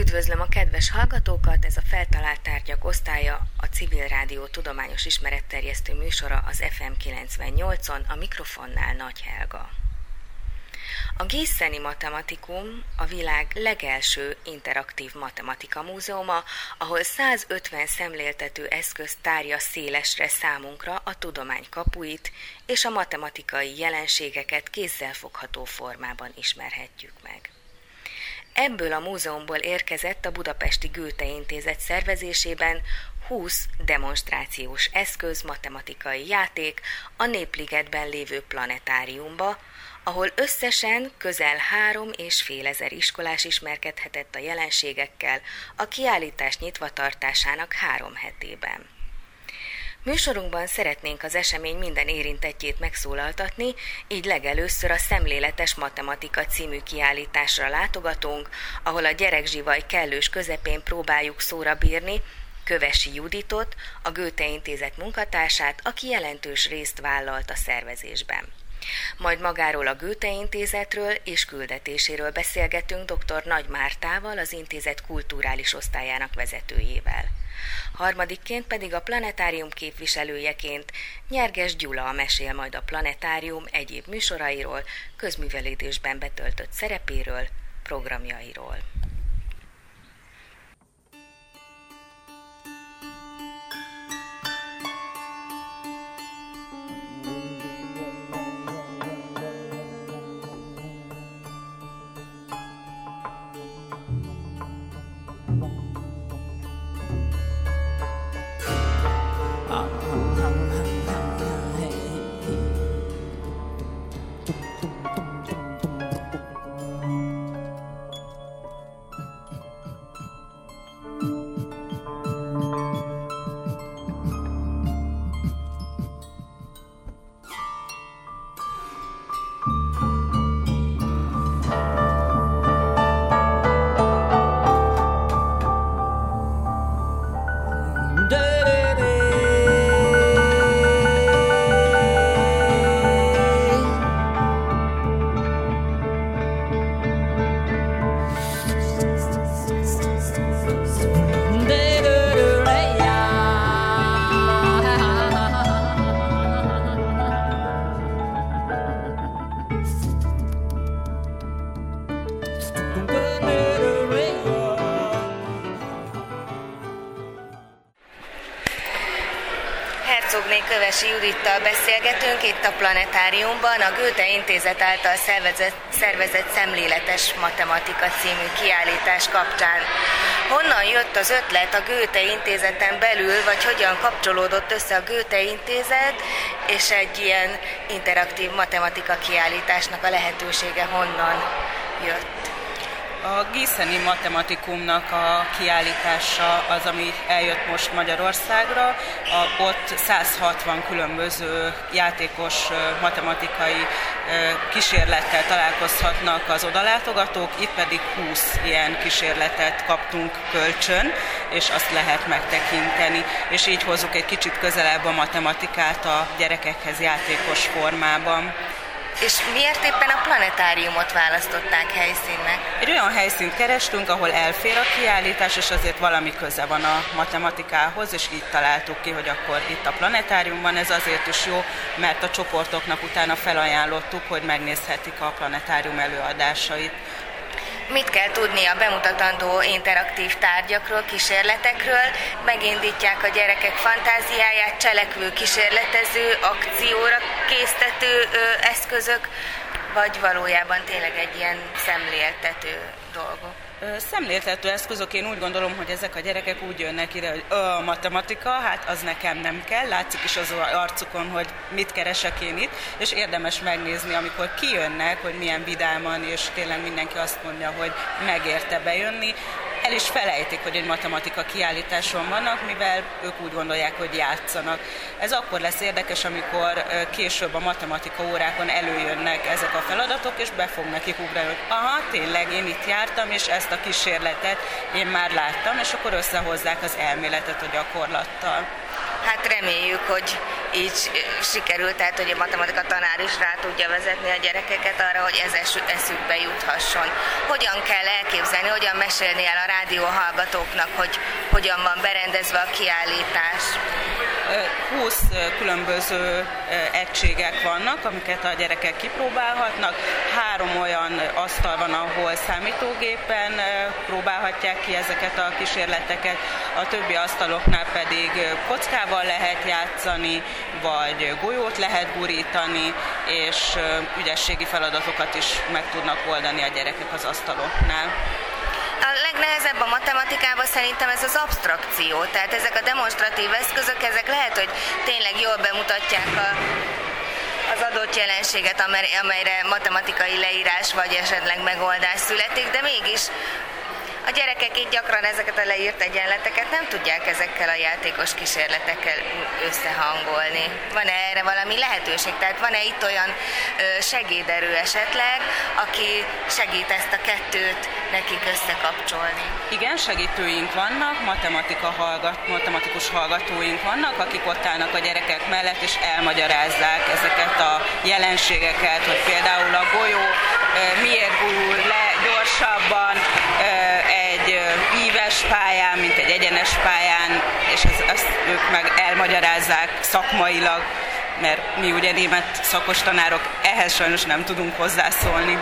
Üdvözlöm a kedves hallgatókat, ez a Feltalált Tárgyak osztálya, a Civil Rádió tudományos ismeretterjesztő műsora az FM 98-on, a mikrofonnál Nagy Helga. A Gisszeni Matematikum a világ legelső interaktív matematika múzeuma, ahol 150 szemléltető eszköz tárja szélesre számunkra a tudomány kapuit, és a matematikai jelenségeket kézzelfogható formában ismerhetjük meg. Ebből a múzeumból érkezett a Budapesti Gőte Intézet szervezésében 20 demonstrációs eszköz matematikai játék a Népligetben lévő planetáriumba, ahol összesen közel három és fél ezer iskolás ismerkedhetett a jelenségekkel a kiállítás nyitva tartásának három hetében. Műsorunkban szeretnénk az esemény minden érintettjét megszólaltatni, így legelőször a Szemléletes Matematika című kiállításra látogatunk, ahol a gyerekzsivaj kellős közepén próbáljuk szóra bírni Kövesi Juditot, a Göte Intézet munkatársát, aki jelentős részt vállalt a szervezésben. Majd magáról a Göte Intézetről és küldetéséről beszélgetünk dr. Nagy Mártával, az intézet kulturális osztályának vezetőjével. Harmadikként pedig a planetárium képviselőjeként Nyerges Gyula mesél majd a planetárium egyéb műsorairól, közművelődésben betöltött szerepéről, programjairól. Kövesi Judittal beszélgetünk itt a Planetáriumban, a Göte Intézet által szervezett, szervezett Szemléletes Matematika című kiállítás kapcsán. Honnan jött az ötlet a Göte Intézeten belül, vagy hogyan kapcsolódott össze a Göte Intézet, és egy ilyen interaktív matematika kiállításnak a lehetősége honnan jött? A Giszeni Matematikumnak a kiállítása az, ami eljött most Magyarországra. A, ott 160 különböző játékos matematikai kísérlettel találkozhatnak az odalátogatók, itt pedig 20 ilyen kísérletet kaptunk kölcsön, és azt lehet megtekinteni. És így hozzuk egy kicsit közelebb a matematikát a gyerekekhez játékos formában. És miért éppen a planetáriumot választották helyszínnek? Egy olyan helyszínt kerestünk, ahol elfér a kiállítás, és azért valami köze van a matematikához, és így találtuk ki, hogy akkor itt a planetáriumban ez azért is jó, mert a csoportoknak utána felajánlottuk, hogy megnézhetik a planetárium előadásait. Mit kell tudni a bemutatandó interaktív tárgyakról, kísérletekről? Megindítják a gyerekek fantáziáját, cselekvő, kísérletező, akcióra késztető ö, eszközök, vagy valójában tényleg egy ilyen szemléltető dolgok? Szemléltető eszközök, én úgy gondolom, hogy ezek a gyerekek úgy jönnek ide, hogy a matematika, hát az nekem nem kell, látszik is az arcukon, hogy mit keresek én itt, és érdemes megnézni, amikor kijönnek, hogy milyen vidáman, és tényleg mindenki azt mondja, hogy megérte bejönni, el is felejtik, hogy egy matematika kiállításon vannak, mivel ők úgy gondolják, hogy játszanak. Ez akkor lesz érdekes, amikor később a matematika órákon előjönnek ezek a feladatok, és be fog nekik ugrani, hogy aha, tényleg én itt jártam, és ezt a kísérletet én már láttam, és akkor összehozzák az elméletet a gyakorlattal. Hát reméljük, hogy így sikerült, tehát hogy a matematika tanár is rá tudja vezetni a gyerekeket arra, hogy ez eszükbe juthasson. Hogyan kell elképzelni, hogyan mesélni el a rádió hallgatóknak, hogy hogyan van berendezve a kiállítás? 20 különböző egységek vannak, amiket a gyerekek kipróbálhatnak. Három olyan asztal van, ahol számítógépen próbálhatják ki ezeket a kísérleteket, a többi asztaloknál pedig kockával lehet játszani, vagy golyót lehet gurítani, és ügyességi feladatokat is meg tudnak oldani a gyerekek az asztaloknál. Legnehezebb a matematikában szerintem ez az abstrakció, tehát ezek a demonstratív eszközök, ezek lehet, hogy tényleg jól bemutatják a, az adott jelenséget, amelyre matematikai leírás vagy esetleg megoldás születik, de mégis a gyerekek itt gyakran ezeket a leírt egyenleteket nem tudják ezekkel a játékos kísérletekkel összehangolni. Van-e erre valami lehetőség? Tehát van-e itt olyan segéderő esetleg, aki segít ezt a kettőt nekik összekapcsolni? Igen, segítőink vannak, matematika hallgat, matematikus hallgatóink vannak, akik ott állnak a gyerekek mellett, és elmagyarázzák ezeket a jelenségeket, hogy például a golyó miért gurul le gyorsabban, egy íves pályán, mint egy egyenes pályán, és ezt, ezt ők meg elmagyarázzák szakmailag, mert mi ugye német szakos tanárok ehhez sajnos nem tudunk hozzászólni.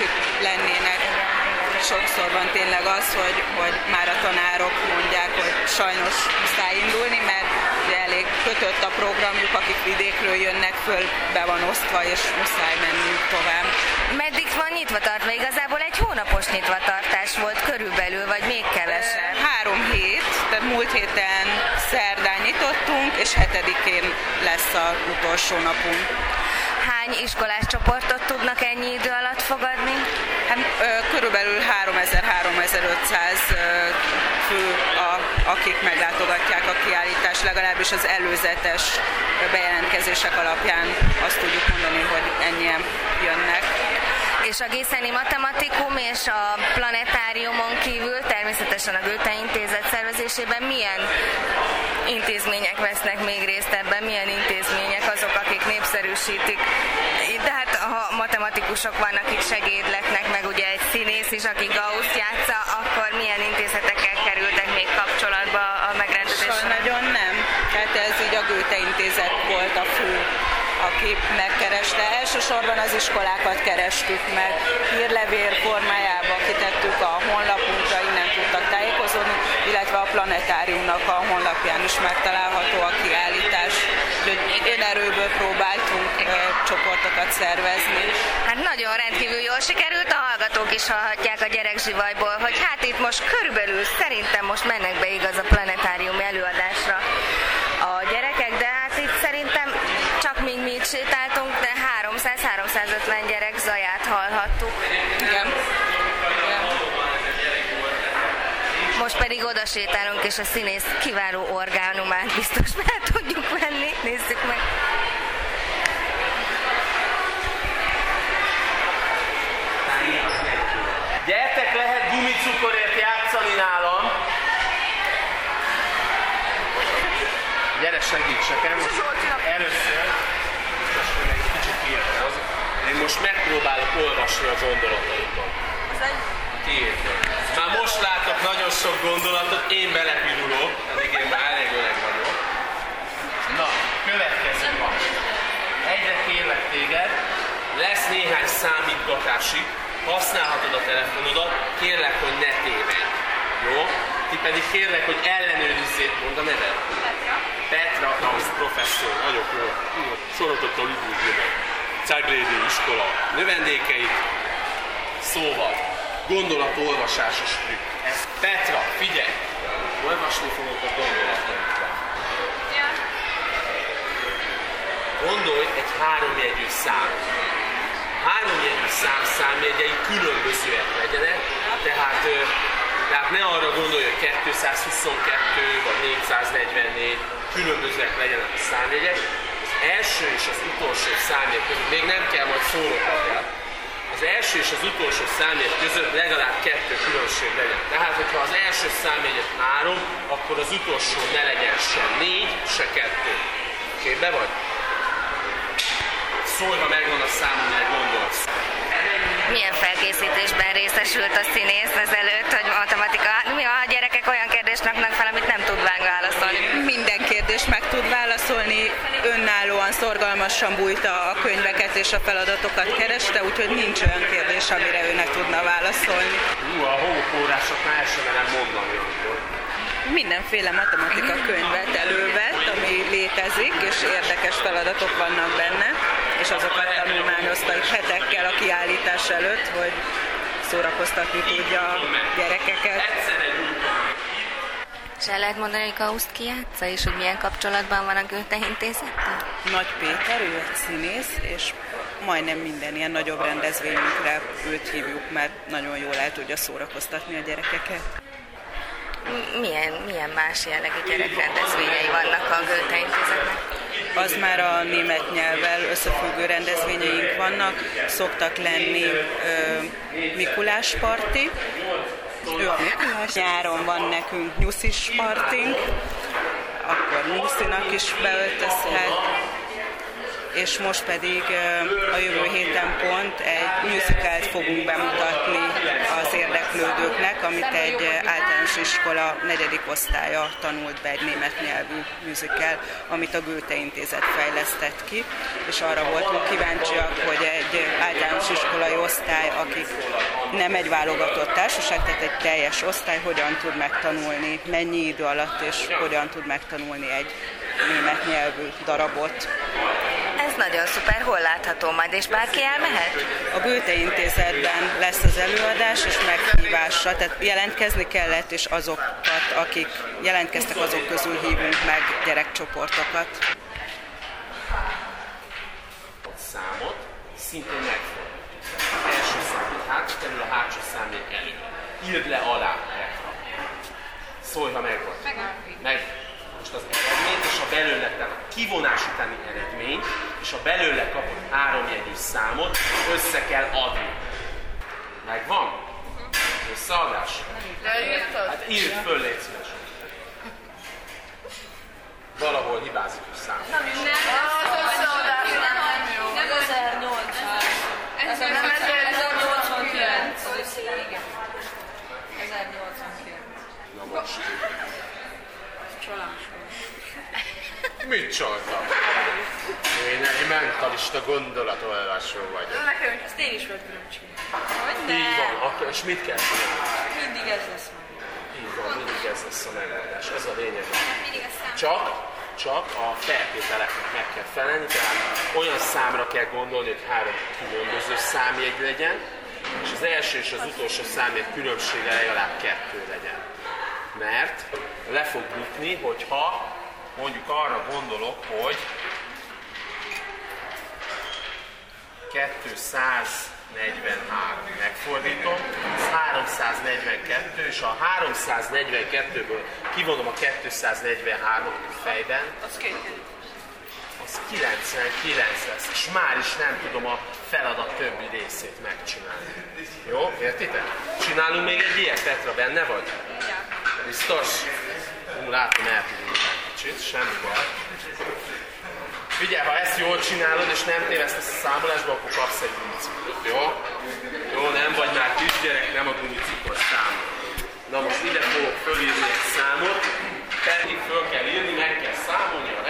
másik lennének. Sokszor van tényleg az, hogy, hogy már a tanárok mondják, hogy sajnos muszáj indulni, mert elég kötött a programjuk, akik vidékről jönnek föl, be van osztva, és muszáj menniük tovább. Meddig van nyitva tartva? Igazából egy hónapos nyitva tartás volt körülbelül, vagy még kevesebb? Három hét, tehát múlt héten szerdán nyitottunk, és hetedikén lesz a utolsó napunk hány iskolás csoportot tudnak ennyi idő alatt fogadni? Hát, körülbelül 3000-3500 fő, a, akik meglátogatják a kiállítást, legalábbis az előzetes bejelentkezések alapján azt tudjuk mondani, hogy ennyien jönnek és a Gészeni Matematikum és a Planetáriumon kívül természetesen a Göte Intézet szervezésében milyen intézmények vesznek még részt ebben, milyen intézmények? Népszerűsítik. De hát ha matematikusok vannak itt segédletnek, meg ugye egy színész is, aki Gauss játsza, akkor milyen intézetekkel kerültek még kapcsolatba a megrendezésre? nagyon nem. Tehát ez így a Goethe Intézet volt a fő aki megkereste. Elsősorban az iskolákat kerestük meg, hírlevél formájába kitettük a honlapunkra, innen tudtak tájékozódni, illetve a planetáriumnak a honlapján is megtalálható a kiállítás. Úgyhogy én erőből próbáltunk e, csoportokat szervezni. Hát nagyon rendkívül jól sikerült, a hallgatók is hallhatják a gyerekzsivajból, hogy hát itt most körülbelül szerintem most mennek be igaz a planetárium előadásra a gyerekek, de hát itt szerintem csak még mi itt sétáltunk, de 300-350 gyerek zaját hallhattuk. Igen. Most pedig oda sétálunk, és a színész kiváló orgánumát biztos fel tudjuk venni. Nézzük meg. Gyertek, lehet gumicukorért játszani nálam. Gyere, segíts nekem. Először, egy. Én most megpróbálok olvasni a gondolataikat. Már most látok nagyon sok gondolatot, én belepirulok, pedig én már elég öreg vagyok. Na, következő van. Egyre kérlek téged, lesz néhány számítgatási, használhatod a telefonodat, kérlek, hogy ne tévedj. Jó? Ti pedig kérlek, hogy ellenőrizzék, mond a neved. Petra. Petra, na, professzor, nagyon jó. Sorotottal üdvözlöm. Ceglédi iskola növendékeit. Szóval, gondolatolvasásos trükk. Ez Petra, figyelj! Olvasni fogok a gondolatainkra. Gondolj egy háromjegyű szám. Háromjegyű szám számjegyei különbözőek legyenek, tehát, tehát ne arra gondolj, hogy 222 vagy 444 különbözőek legyenek a számjegyek. Az első és az utolsó számjegy között még nem kell majd szónokat az első és az utolsó számjegy között legalább kettő különbség legyen. Tehát, hogyha az első számjegyet három, akkor az utolsó ne legyen se négy, se kettő. Képbe vagy? Szólj, ha megvan a szám, amelyet gondolsz. Milyen felkészítésben részesült a színész ezelőtt, hogy matematika, mi a gyerekek olyan kérdést raknak fel, amit nem tud válaszolni? Minden kérdést meg tud válaszolni, önállóan, szorgalmasan bújta a könyveket és a feladatokat kereste, úgyhogy nincs olyan kérdés, amire ő ne tudna válaszolni. Hú, a homokórásoknál el sem merem mondani. Mindenféle matematika könyvet elővett, ami létezik, és érdekes feladatok vannak benne, és azokat tanulmányozta itt hetekkel a kiállítás előtt, hogy szórakoztatni tudja a gyerekeket. És el lehet mondani, hogy Gauszt ki játsza, és hogy milyen kapcsolatban van a Goethe intézettel? Nagy Péter, ő egy színész, és majdnem minden ilyen nagyobb rendezvényünkre őt hívjuk, mert nagyon jól el tudja szórakoztatni a gyerekeket. Milyen, milyen más jellegű gyerekrendezvényei vannak a Goethe intézetnek? Az már a német nyelvvel összefüggő rendezvényeink vannak, szoktak lenni ö, Mikulás parti, ő. Nyáron van nekünk nyuszis partink, akkor nyuszinak is beöltözhet, és most pedig a jövő héten pont egy musicalt fogunk bemutatni érdeklődőknek, amit egy ö, általános iskola negyedik osztálya tanult be egy német nyelvű musical, amit a Goethe Intézet fejlesztett ki, és arra voltunk kíváncsiak, hogy egy általános iskolai osztály, akik nem egy válogatott társaság, tehát egy teljes osztály, hogyan tud megtanulni, mennyi idő alatt, és hogyan tud megtanulni egy német nyelvű darabot. Ez nagyon szuper, hol látható majd, és bárki elmehet? A Goethe Intézetben lesz az előadás, és meghívásra, tehát jelentkezni kellett, és azokat, akik jelentkeztek, azok közül hívunk meg gyerekcsoportokat. számot szintén megfordítjuk. Az első számot hátra kerül, a hátsó számjegyet elő. Írd le alá. Szólj, ha megvan. Meg. Most az eredményt és a belőle, tehát a kivonás utáni eredményt és a belőle kapott háromjegyű számot össze kell adni. Megvan? Összeadás? Hát írd föl, légy szíves. Valahol hibázik a szám. Nem, nem, nem, 1800. Ez nem 1089. 1089. Na most. Csalás. Mit csaltam? Én egy mentalista gondolatolvasó vagyok. Nekem ezt én is meg tudom csinálni. Hogy Így van, akkor és mit kell csinálni? Mindig ez lesz meg. Így van, mindig ez lesz a megoldás. Ez a lényeg. Csak, csak a feltételeknek meg kell felelni, tehát olyan számra kell gondolni, hogy három különböző számjegy legyen, és az első és az utolsó számjegy különbsége legalább kettő legyen. Mert le fog bukni, hogyha mondjuk arra gondolok, hogy 243 megfordítom, ez 342, és a 342-ből kivonom a 243-ot fejben, Az az 99 lesz, és már is nem tudom a feladat többi részét megcsinálni. Jó, értitek? Csinálunk még egy ilyet, Petra, benne vagy? Biztos? Ú, látom, egy kicsit, semmi baj. Figyelj, ha ezt jól csinálod, és nem tévesztesz a számolásba, akkor kapsz egy gumicukrot, jó? Jó, nem vagy már kisgyerek, nem a gumicukros számol. Na most ide fogok fölírni egy számot, pedig föl kell írni, meg kell számolni, a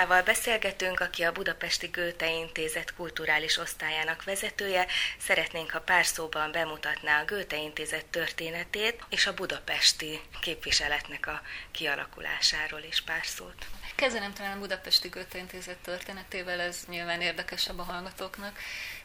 Mártával beszélgetünk, aki a Budapesti Göte Intézet kulturális osztályának vezetője. Szeretnénk, ha pár szóban bemutatná a Göte Intézet történetét és a budapesti képviseletnek a kialakulásáról is pár szót. Kezdenem talán a Budapesti Göte Intézet történetével, ez nyilván érdekesebb a hallgatóknak.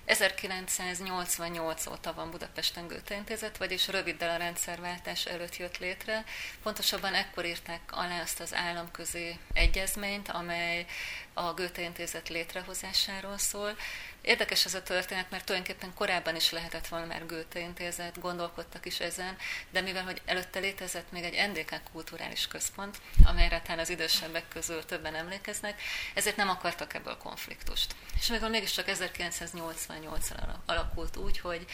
1988 óta van Budapesten Intézet, vagyis röviddel a rendszerváltás előtt jött létre. Pontosabban ekkor írták alá azt az államközi egyezményt, amely a Göte Intézet létrehozásáról szól. Érdekes ez a történet, mert tulajdonképpen korábban is lehetett volna már Intézet, gondolkodtak is ezen, de mivel hogy előtte létezett még egy NDK kulturális központ, amelyre talán az idősebbek közül többen emlékeznek, ezért nem akartak ebből konfliktust. És végül mégiscsak 1988-ra alakult úgy, hogy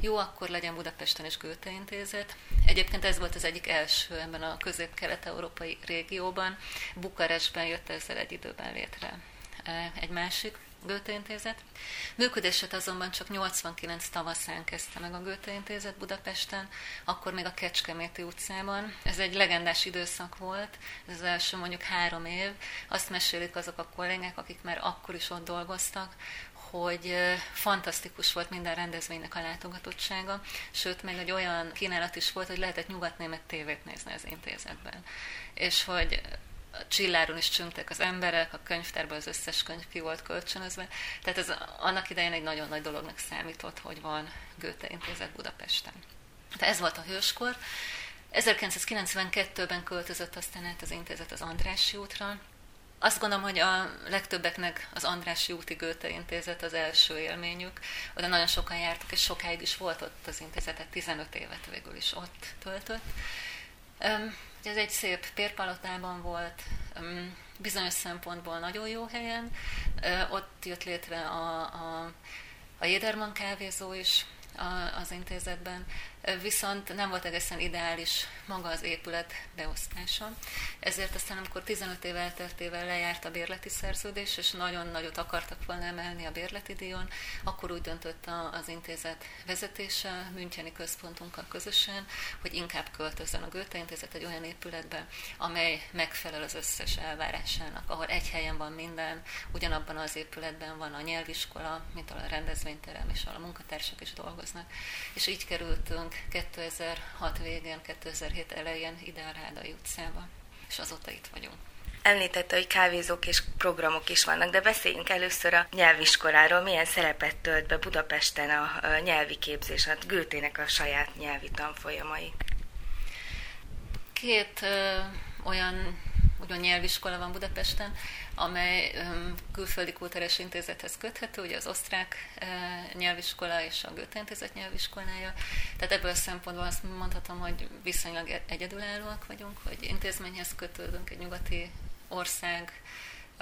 jó, akkor legyen Budapesten is Göte Intézet. Egyébként ez volt az egyik első ebben a közép-kelet-európai régióban. Bukarestben jött ezzel egy időben létre egy másik Göte Intézet. Működését azonban csak 89 tavaszán kezdte meg a Intézet Budapesten, akkor még a Kecskeméti utcában. Ez egy legendás időszak volt, ez az első mondjuk három év. Azt mesélik azok a kollégák, akik már akkor is ott dolgoztak, hogy fantasztikus volt minden rendezvénynek a látogatottsága, sőt, még egy olyan kínálat is volt, hogy lehetett nyugatnémet tévét nézni az intézetben. És hogy a csilláron is csüngtek az emberek, a könyvtárban az összes könyv ki volt kölcsönözve. Tehát ez annak idején egy nagyon nagy dolognak számított, hogy van Goethe intézet Budapesten. Tehát ez volt a hőskor. 1992-ben költözött aztán át az intézet az Andrássy útra. Azt gondolom, hogy a legtöbbeknek az Andrássy úti Goethe intézet az első élményük. Oda nagyon sokan jártak, és sokáig is volt ott az intézetet, 15 évet végül is ott töltött. Ez egy szép pérpalotában volt, bizonyos szempontból nagyon jó helyen. Ott jött létre a, a, a Jederman kávézó is az intézetben viszont nem volt egészen ideális maga az épület beosztása. Ezért aztán, amikor 15 év elteltével lejárt a bérleti szerződés, és nagyon nagyot akartak volna emelni a bérleti díjon, akkor úgy döntött az intézet vezetése, Müncheni központunkkal közösen, hogy inkább költözön a Goethe intézet egy olyan épületbe, amely megfelel az összes elvárásának, ahol egy helyen van minden, ugyanabban az épületben van a nyelviskola, mint a rendezvényterem, és ahol a munkatársak is dolgoznak. És így kerültünk 2006 végén, 2007 elején ide a Rádai utcába, és azóta itt vagyunk. Említette, hogy kávézók és programok is vannak, de beszéljünk először a nyelviskoláról. Milyen szerepet tölt be Budapesten a nyelvi képzés, a Gőtének a saját nyelvi tanfolyamai? Két ö, olyan ugyan nyelviskola van Budapesten, amely külföldi kultúrás intézethez köthető, ugye az osztrák nyelviskola és a Goethe intézet nyelviskolája. Tehát ebből a szempontból azt mondhatom, hogy viszonylag e- egyedülállóak vagyunk, hogy intézményhez kötődünk, egy nyugati ország,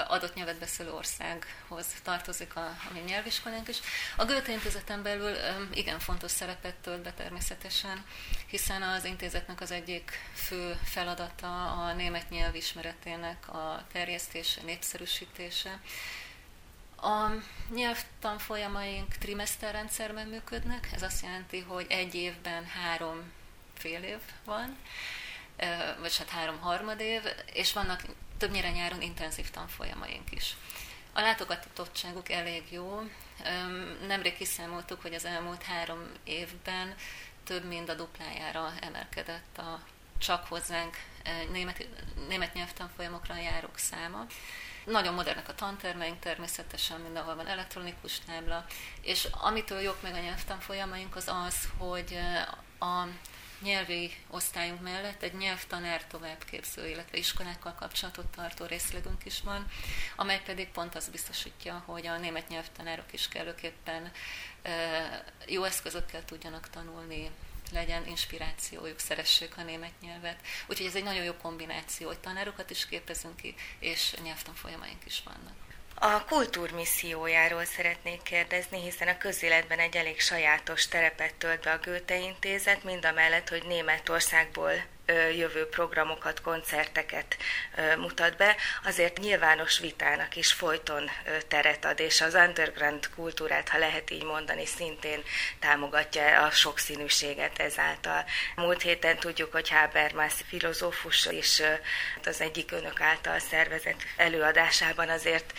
adott nyelvet beszélő országhoz tartozik a, a mi nyelviskolánk is. A Goethe intézeten belül igen fontos szerepet tölt be természetesen, hiszen az intézetnek az egyik fő feladata a német nyelv ismeretének a terjesztése, népszerűsítése. A nyelvtanfolyamaink trimesterrendszerben működnek, ez azt jelenti, hogy egy évben három fél év van, vagy hát három harmadév, és vannak többnyire nyáron intenzív tanfolyamaink is. A látogatottságuk elég jó. Nemrég kiszámoltuk, hogy az elmúlt három évben több mint a duplájára emelkedett a csak hozzánk német, német nyelvtanfolyamokra járók száma. Nagyon modernek a tantermeink, természetesen mindenhol van elektronikus tábla, és amitől jók meg a nyelvtanfolyamaink az az, hogy a nyelvi osztályunk mellett egy nyelvtanár továbbképző, illetve iskolákkal kapcsolatot tartó részlegünk is van, amely pedig pont azt biztosítja, hogy a német nyelvtanárok is kellőképpen jó eszközökkel tudjanak tanulni, legyen inspirációjuk, szeressék a német nyelvet. Úgyhogy ez egy nagyon jó kombináció, hogy tanárokat is képezünk ki, és nyelvtanfolyamaink is vannak. A kultúrmissziójáról szeretnék kérdezni, hiszen a közéletben egy elég sajátos terepet tölt be a Goethe Intézet, mind a mellett, hogy Németországból jövő programokat, koncerteket mutat be, azért nyilvános vitának is folyton teret ad, és az underground kultúrát, ha lehet így mondani, szintén támogatja a sokszínűséget ezáltal. Múlt héten tudjuk, hogy Habermas filozófus is az egyik önök által szervezett előadásában azért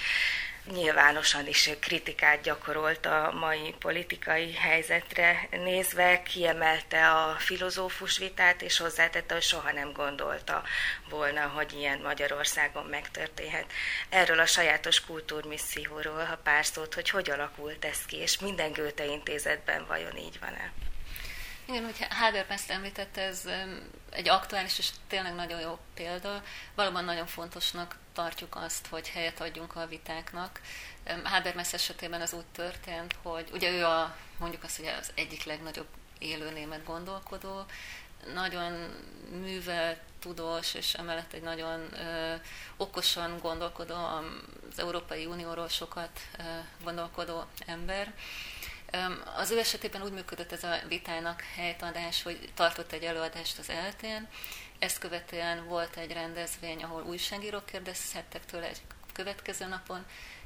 nyilvánosan is kritikát gyakorolt a mai politikai helyzetre nézve, kiemelte a filozófus vitát, és hozzátette, hogy soha nem gondolta volna, hogy ilyen Magyarországon megtörténhet. Erről a sajátos kultúrmisszióról, ha pár szót, hogy hogy alakult ez ki, és minden Göte intézetben vajon így van-e? Igen, hogy Habermas említette, ez egy aktuális és tényleg nagyon jó példa. Valóban nagyon fontosnak tartjuk azt, hogy helyet adjunk a vitáknak. Habermas esetében az úgy történt, hogy ugye ő a, mondjuk azt, hogy az egyik legnagyobb élő német gondolkodó, nagyon művelt, tudós, és emellett egy nagyon ö, okosan gondolkodó, az Európai Unióról sokat ö, gondolkodó ember. Az ő esetében úgy működött ez a vitának helytadás, hogy tartott egy előadást az eltén, ezt követően volt egy rendezvény, ahol újságírók kérdezhettek tőle egy következő napon,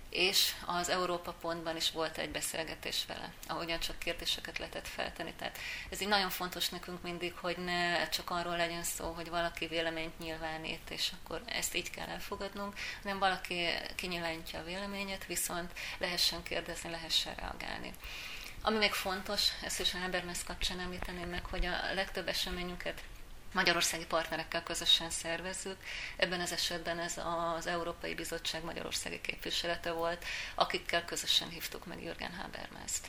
és az Európa Pontban is volt egy beszélgetés vele, ahogyan csak kérdéseket lehetett feltenni. Tehát ez így nagyon fontos nekünk mindig, hogy ne csak arról legyen szó, hogy valaki véleményt nyilvánít, és akkor ezt így kell elfogadnunk, hanem valaki kinyilvánítja a véleményet, viszont lehessen kérdezni, lehessen reagálni. Ami még fontos, ezt is a Habermas kapcsán említeném meg, hogy a legtöbb eseményünket magyarországi partnerekkel közösen szervezzük. Ebben az esetben ez az Európai Bizottság magyarországi képviselete volt, akikkel közösen hívtuk meg Jürgen Habermaszt.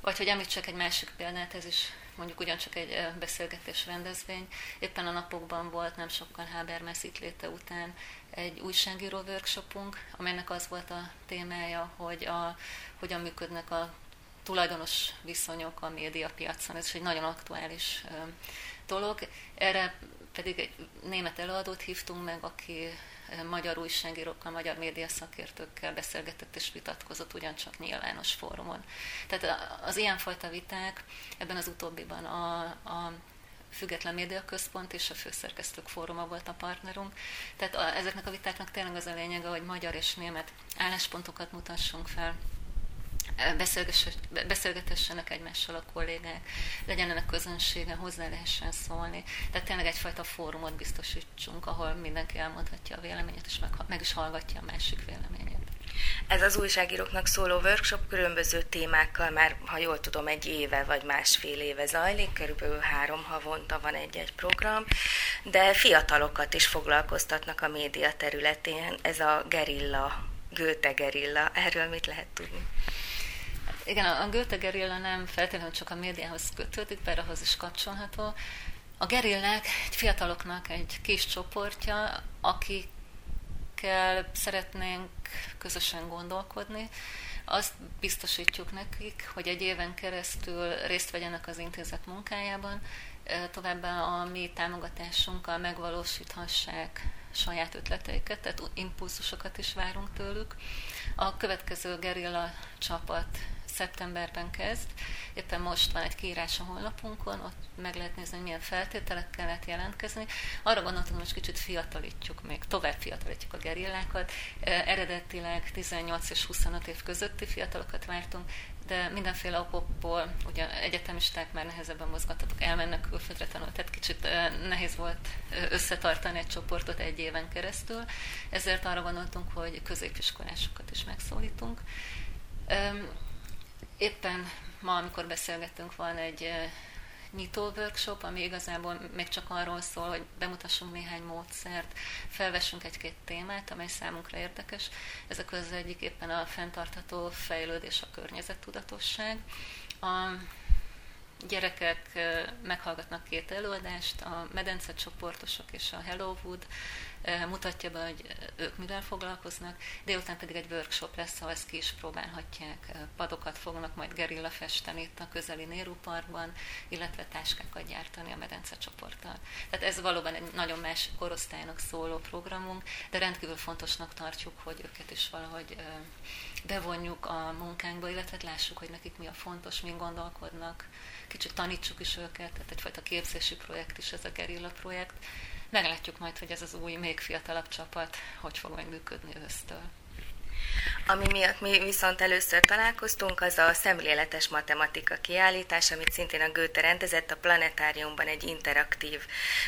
Vagy hogy említsek egy másik példát, ez is mondjuk ugyancsak egy beszélgetés rendezvény. Éppen a napokban volt nem sokkal Habermas itt léte után egy újságíró workshopunk, amelynek az volt a témája, hogy a, hogyan működnek a tulajdonos viszonyok a médiapiacon. Ez is egy nagyon aktuális dolog. Erre pedig egy német előadót hívtunk meg, aki magyar újságírókkal, magyar média szakértőkkel beszélgetett és vitatkozott ugyancsak nyilvános fórumon. Tehát az ilyenfajta viták ebben az utóbbiban a, a Független Média Központ és a Főszerkesztők Fóruma volt a partnerünk. Tehát a, ezeknek a vitáknak tényleg az a lényege, hogy magyar és német álláspontokat mutassunk fel, beszélgetessenek egymással a kollégák, legyen ennek közönsége, hozzá lehessen szólni. Tehát tényleg egyfajta fórumot biztosítsunk, ahol mindenki elmondhatja a véleményét, és meg, meg is hallgatja a másik véleményét. Ez az újságíróknak szóló workshop különböző témákkal már, ha jól tudom, egy éve vagy másfél éve zajlik, körülbelül három havonta van egy-egy program, de fiatalokat is foglalkoztatnak a média területén. Ez a gerilla, Göte gerilla, erről mit lehet tudni? Igen, a Goethe gerilla nem feltétlenül csak a médiához kötődik, bár ahhoz is kapcsolható. A gerillák egy fiataloknak egy kis csoportja, akikkel szeretnénk közösen gondolkodni, azt biztosítjuk nekik, hogy egy éven keresztül részt vegyenek az intézet munkájában, továbbá a mi támogatásunkkal megvalósíthassák saját ötleteiket, tehát impulzusokat is várunk tőlük. A következő gerilla csapat szeptemberben kezd. Éppen most van egy kiírás a honlapunkon, ott meg lehet nézni, hogy milyen feltételekkel lehet jelentkezni. Arra gondoltam, hogy most kicsit fiatalítjuk még, tovább fiatalítjuk a gerillákat. Eredetileg 18 és 25 év közötti fiatalokat vártunk, de mindenféle okokból, ugye egyetemisták már nehezebben mozgathatók, elmennek külföldre tanulni, tehát kicsit nehéz volt összetartani egy csoportot egy éven keresztül, ezért arra gondoltunk, hogy középiskolásokat is megszólítunk. Éppen ma, amikor beszélgettünk, van egy nyitó workshop, ami igazából még csak arról szól, hogy bemutassunk néhány módszert, felvessünk egy-két témát, amely számunkra érdekes. Ezek az egyik éppen a fenntartható fejlődés, a környezettudatosság. A gyerekek meghallgatnak két előadást, a medence csoportosok és a Hello Wood mutatja be, hogy ők mivel foglalkoznak, délután pedig egy workshop lesz, ahol ezt ki is próbálhatják. Padokat fognak majd gerilla festeni itt a közeli Néru Parkban, illetve táskákat gyártani a medence csoporttal. Tehát ez valóban egy nagyon más korosztálynak szóló programunk, de rendkívül fontosnak tartjuk, hogy őket is valahogy bevonjuk a munkánkba, illetve lássuk, hogy nekik mi a fontos, mi gondolkodnak, kicsit tanítsuk is őket, tehát egyfajta képzési projekt is ez a gerilla projekt, Meglátjuk majd, hogy ez az új, még fiatalabb csapat hogy fog megműködni ősztől. Ami miatt mi viszont először találkoztunk, az a szemléletes matematika kiállítás, amit szintén a Goethe rendezett a planetáriumban egy interaktív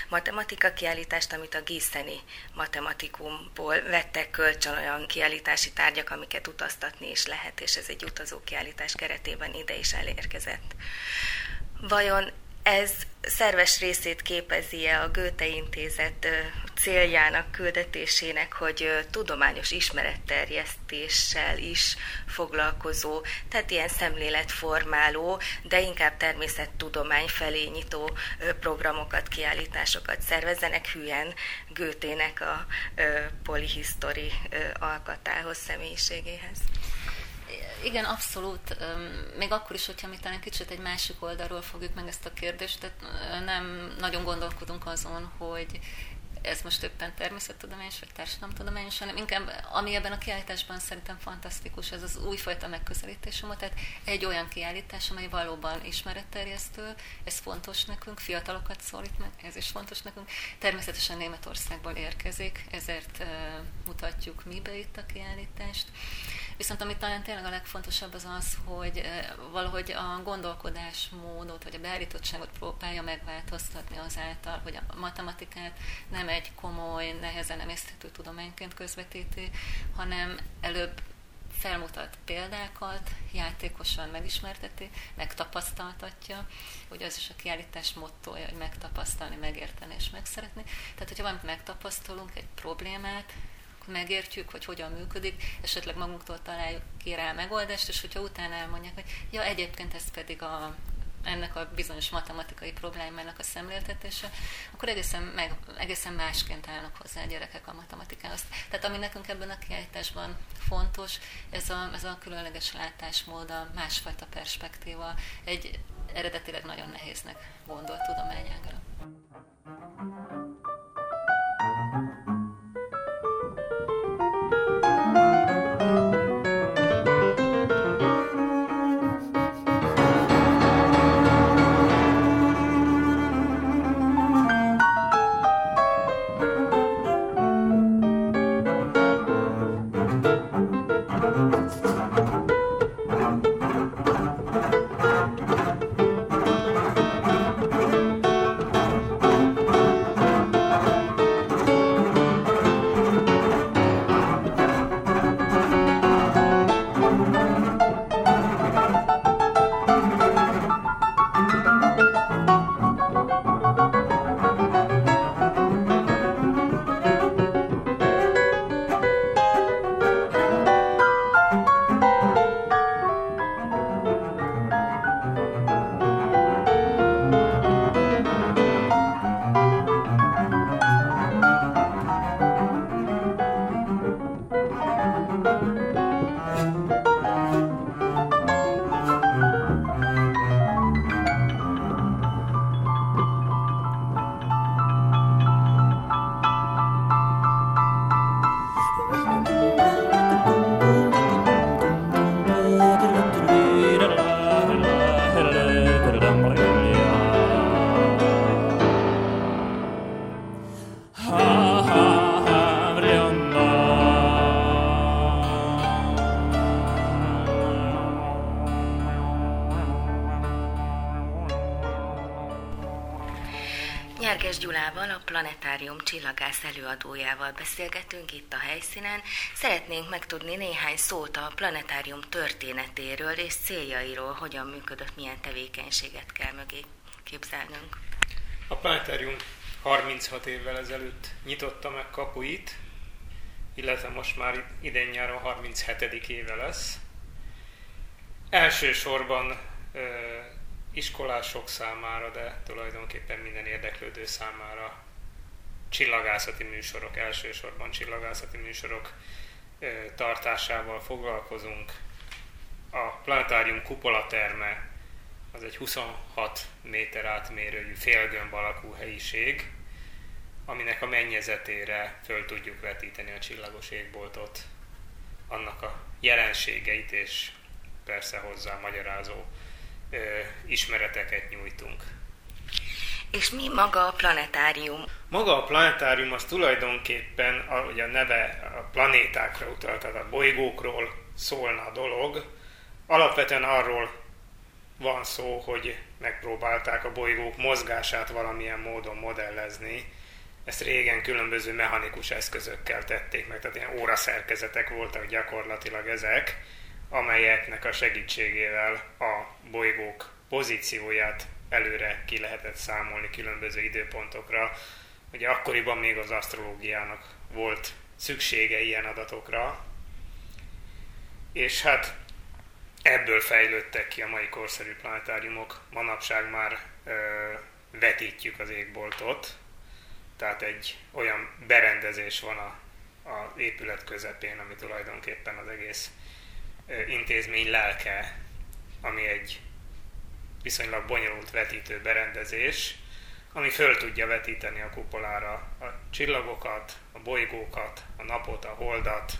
matematika kiállítást, amit a Giszeni matematikumból vettek kölcsön olyan kiállítási tárgyak, amiket utaztatni is lehet, és ez egy utazó kiállítás keretében ide is elérkezett. Vajon ez szerves részét képezi-e a Goethe Intézet céljának, küldetésének, hogy tudományos ismeretterjesztéssel is foglalkozó, tehát ilyen szemléletformáló, de inkább természettudomány felé nyitó programokat, kiállításokat szervezzenek hülyen Goethe-nek a polihisztori alkatához, személyiségéhez. Igen, abszolút. Még akkor is, hogyha mi talán kicsit egy másik oldalról fogjuk meg ezt a kérdést, tehát nem nagyon gondolkodunk azon, hogy ez most éppen természettudományos vagy társadalomtudományos, hanem inkább, ami ebben a kiállításban szerintem fantasztikus, ez az újfajta megközelítés, tehát egy olyan kiállítás, amely valóban ismeretterjesztő, ez fontos nekünk, fiatalokat szólít meg, ez is fontos nekünk. Természetesen Németországból érkezik, ezért uh, mutatjuk mi be itt a kiállítást. Viszont amit talán tényleg a legfontosabb az az, hogy valahogy a gondolkodásmódot, vagy a beállítottságot próbálja megváltoztatni azáltal, hogy a matematikát nem egy komoly, nehezen emészthető tudományként közvetíti, hanem előbb felmutat példákat, játékosan megismerteti, megtapasztaltatja, hogy az is a kiállítás mottoja, hogy megtapasztalni, megérteni és megszeretni. Tehát, hogyha valamit megtapasztalunk, egy problémát, megértjük, hogy hogyan működik, esetleg magunktól találjuk ki rá a megoldást, és hogyha utána elmondják, hogy ja, egyébként ez pedig a ennek a bizonyos matematikai problémának a szemléltetése, akkor egészen, meg, egészen másként állnak hozzá a gyerekek a matematikához. Tehát ami nekünk ebben a kiállításban fontos, ez a, ez a különleges látásmód, a másfajta perspektíva, egy eredetileg nagyon nehéznek gondolt tudományágra. Csillagász előadójával beszélgetünk itt a helyszínen. Szeretnénk megtudni néhány szót a planetárium történetéről és céljairól, hogyan működött, milyen tevékenységet kell mögé képzelnünk. A planetárium 36 évvel ezelőtt nyitotta meg kapuit, illetve most már idén nyáron 37. éve lesz. Elsősorban ö, iskolások számára, de tulajdonképpen minden érdeklődő számára csillagászati műsorok, elsősorban csillagászati műsorok tartásával foglalkozunk. A planetárium kupolaterme az egy 26 méter átmérőjű félgömb alakú helyiség, aminek a mennyezetére föl tudjuk vetíteni a csillagos égboltot, annak a jelenségeit és persze hozzá magyarázó ö, ismereteket nyújtunk. És mi maga a planetárium? Maga a planetárium az tulajdonképpen, ahogy a neve a planétákra utal, tehát a bolygókról szólna a dolog. Alapvetően arról van szó, hogy megpróbálták a bolygók mozgását valamilyen módon modellezni. Ezt régen különböző mechanikus eszközökkel tették meg, tehát ilyen óraszerkezetek voltak gyakorlatilag ezek, amelyeknek a segítségével a bolygók pozícióját előre ki lehetett számolni különböző időpontokra. Ugye akkoriban még az asztrológiának volt szüksége ilyen adatokra, és hát ebből fejlődtek ki a mai korszerű planetáriumok. Manapság már ö, vetítjük az égboltot, tehát egy olyan berendezés van a, a épület közepén, ami tulajdonképpen az egész ö, intézmény lelke, ami egy viszonylag bonyolult vetítő berendezés, ami föl tudja vetíteni a kupolára a csillagokat, a bolygókat, a napot, a holdat.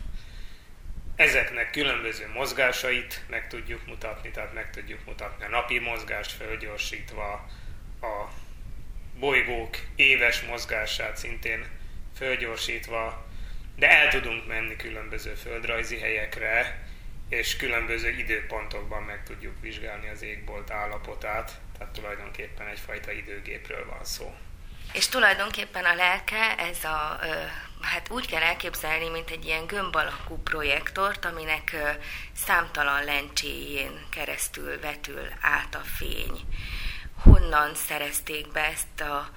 Ezeknek különböző mozgásait meg tudjuk mutatni, tehát meg tudjuk mutatni a napi mozgást fölgyorsítva, a bolygók éves mozgását szintén fölgyorsítva, de el tudunk menni különböző földrajzi helyekre, és különböző időpontokban meg tudjuk vizsgálni az égbolt állapotát, tehát tulajdonképpen egyfajta időgépről van szó. És tulajdonképpen a lelke, ez a hát úgy kell elképzelni, mint egy ilyen gömb alakú projektort, aminek számtalan lencséjén keresztül vetül át a fény. Honnan szerezték be ezt a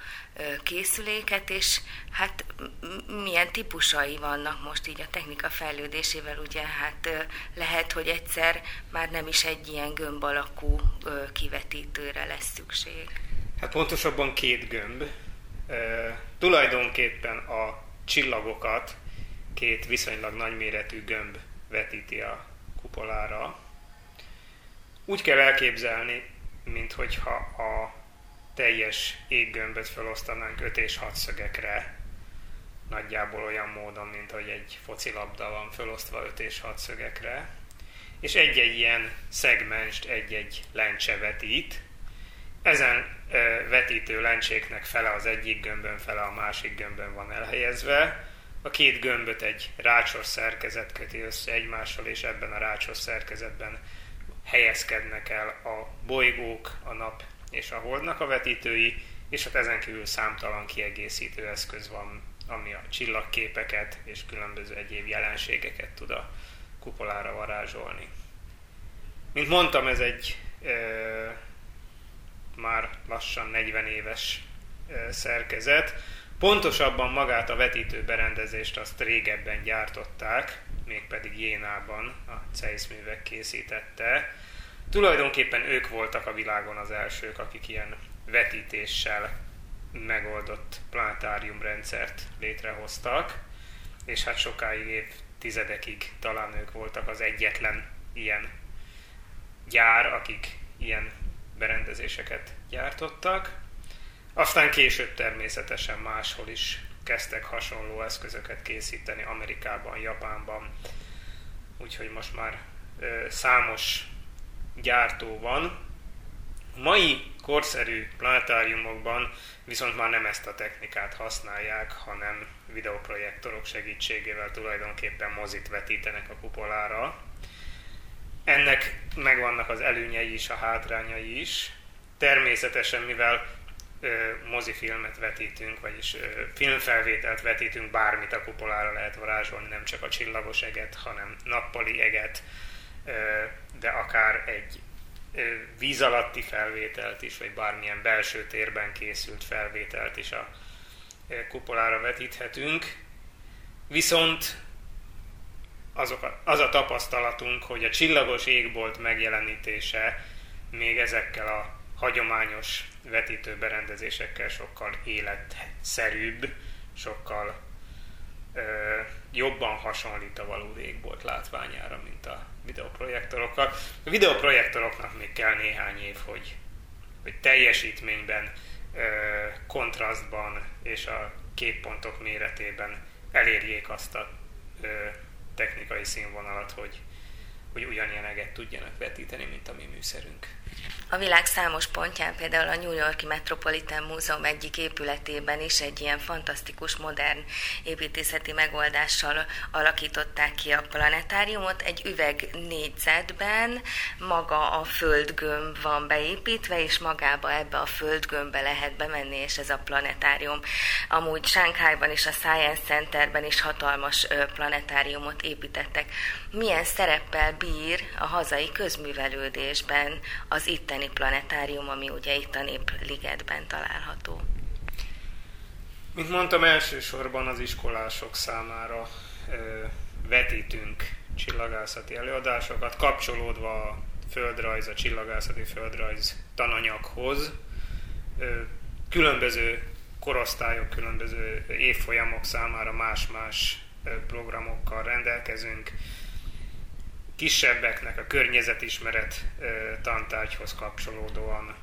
készüléket, és hát milyen típusai vannak most így a technika fejlődésével, ugye hát lehet, hogy egyszer már nem is egy ilyen gömb alakú kivetítőre lesz szükség. Hát pontosabban két gömb. E, tulajdonképpen a csillagokat két viszonylag nagyméretű gömb vetíti a kupolára. Úgy kell elképzelni, mint hogyha a teljes éggömböt felosztanánk 5 és 6 szögekre, nagyjából olyan módon, mint hogy egy focilabda van felosztva 5 és 6 szögekre, és egy-egy ilyen szegmenst egy-egy lencse vetít. Ezen vetítő lencséknek fele az egyik gömbön, fele a másik gömbön van elhelyezve. A két gömböt egy rácsos szerkezet köti össze egymással, és ebben a rácsos szerkezetben helyezkednek el a bolygók, a nap és a holdnak a vetítői, és hát ezen kívül számtalan kiegészítő eszköz van, ami a csillagképeket és különböző egyéb jelenségeket tud a kupolára varázsolni. Mint mondtam, ez egy e, már lassan 40 éves e, szerkezet. Pontosabban magát a vetítő berendezést azt régebben gyártották, mégpedig Jénában a Zeiss művek készítette. Tulajdonképpen ők voltak a világon az elsők, akik ilyen vetítéssel megoldott planetáriumrendszert létrehoztak, és hát sokáig évtizedekig talán ők voltak az egyetlen ilyen gyár, akik ilyen berendezéseket gyártottak. Aztán később természetesen máshol is kezdtek hasonló eszközöket készíteni, Amerikában, Japánban, úgyhogy most már ö, számos gyártó van. A mai korszerű planetáriumokban viszont már nem ezt a technikát használják, hanem videoprojektorok segítségével tulajdonképpen mozit vetítenek a kupolára. Ennek megvannak az előnyei is, a hátrányai is. Természetesen, mivel ö, mozifilmet vetítünk, vagyis ö, filmfelvételt vetítünk, bármit a kupolára lehet varázsolni, nem csak a csillagos eget, hanem nappali eget, ö, de akár egy víz alatti felvételt is, vagy bármilyen belső térben készült felvételt is a kupolára vetíthetünk. Viszont azok a, az a tapasztalatunk, hogy a csillagos égbolt megjelenítése még ezekkel a hagyományos vetítőberendezésekkel sokkal életszerűbb, sokkal jobban hasonlít a valódi égbolt látványára, mint a videoprojektorokkal. A videoprojektoroknak még kell néhány év, hogy, hogy teljesítményben, kontrasztban és a képpontok méretében elérjék azt a technikai színvonalat, hogy, hogy ugyanilyen eget tudjanak vetíteni, mint a mi műszerünk. A világ számos pontján, például a New Yorki Metropolitan Múzeum egyik épületében is egy ilyen fantasztikus, modern építészeti megoldással alakították ki a planetáriumot. Egy üveg négyzetben maga a földgömb van beépítve, és magába ebbe a földgömbbe lehet bemenni, és ez a planetárium. Amúgy Sánkhájban és a Science Centerben is hatalmas planetáriumot építettek. Milyen szereppel bír a hazai közművelődésben az itteni planetárium, ami ugye itt a Népligetben található. Mint mondtam, elsősorban az iskolások számára ö, vetítünk csillagászati előadásokat, kapcsolódva a földrajz, a csillagászati földrajz tananyaghoz. Ö, különböző korosztályok, különböző évfolyamok számára más-más programokkal rendelkezünk kisebbeknek a környezetismeret tantárgyhoz kapcsolódóan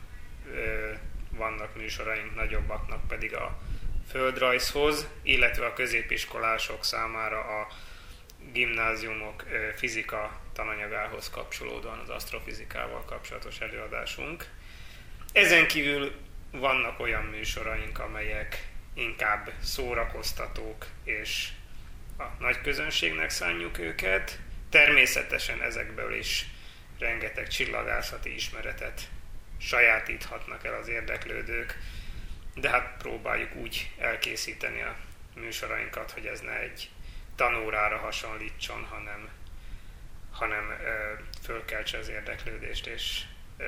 vannak műsoraink, nagyobbaknak pedig a földrajzhoz, illetve a középiskolások számára a gimnáziumok fizika tananyagához kapcsolódóan az asztrofizikával kapcsolatos előadásunk. Ezen kívül vannak olyan műsoraink, amelyek inkább szórakoztatók, és a nagy közönségnek szánjuk őket, Természetesen ezekből is rengeteg csillagászati ismeretet sajátíthatnak el az érdeklődők, de hát próbáljuk úgy elkészíteni a műsorainkat, hogy ez ne egy tanórára hasonlítson, hanem, hanem fölkeltse az érdeklődést, és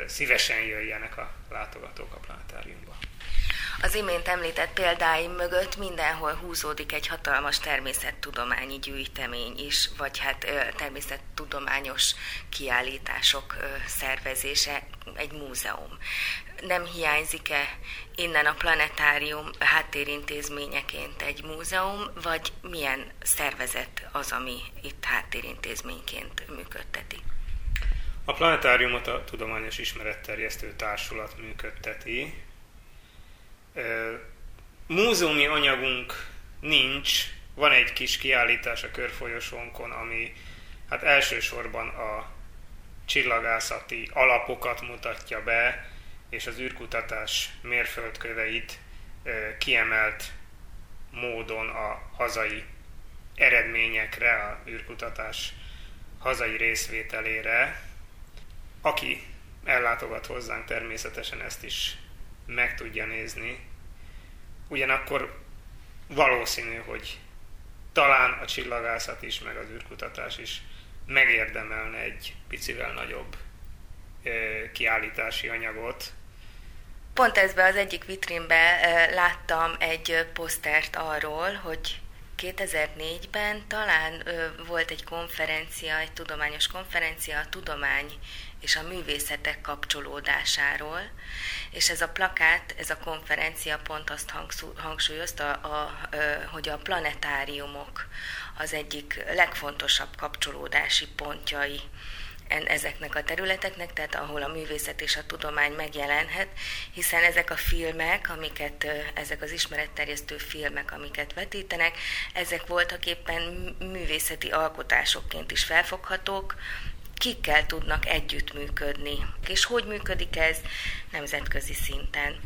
szívesen jöjjenek a látogatók a planetáriumba. Az imént említett példáim mögött mindenhol húzódik egy hatalmas természettudományi gyűjtemény is, vagy hát természettudományos kiállítások szervezése, egy múzeum. Nem hiányzik-e innen a planetárium háttérintézményeként egy múzeum, vagy milyen szervezet az, ami itt háttérintézményként működteti? A planetáriumot a Tudományos Ismeretterjesztő Társulat működteti, Múzeumi anyagunk nincs, van egy kis kiállítás a körfolyosónkon, ami hát elsősorban a csillagászati alapokat mutatja be, és az űrkutatás mérföldköveit kiemelt módon a hazai eredményekre, a űrkutatás hazai részvételére. Aki ellátogat hozzánk, természetesen ezt is meg tudja nézni. Ugyanakkor valószínű, hogy talán a csillagászat is, meg az űrkutatás is megérdemelne egy picivel nagyobb kiállítási anyagot. Pont ezbe az egyik vitrínbe láttam egy posztert arról, hogy 2004-ben talán volt egy konferencia, egy tudományos konferencia a tudomány és a művészetek kapcsolódásáról, és ez a plakát, ez a konferencia pont azt hangsúlyozta, a, a, hogy a planetáriumok az egyik legfontosabb kapcsolódási pontjai ezeknek a területeknek, tehát ahol a művészet és a tudomány megjelenhet, hiszen ezek a filmek, amiket, ezek az ismeretterjesztő filmek, amiket vetítenek, ezek voltak éppen művészeti alkotásokként is felfoghatók, kikkel tudnak együttműködni, és hogy működik ez nemzetközi szinten.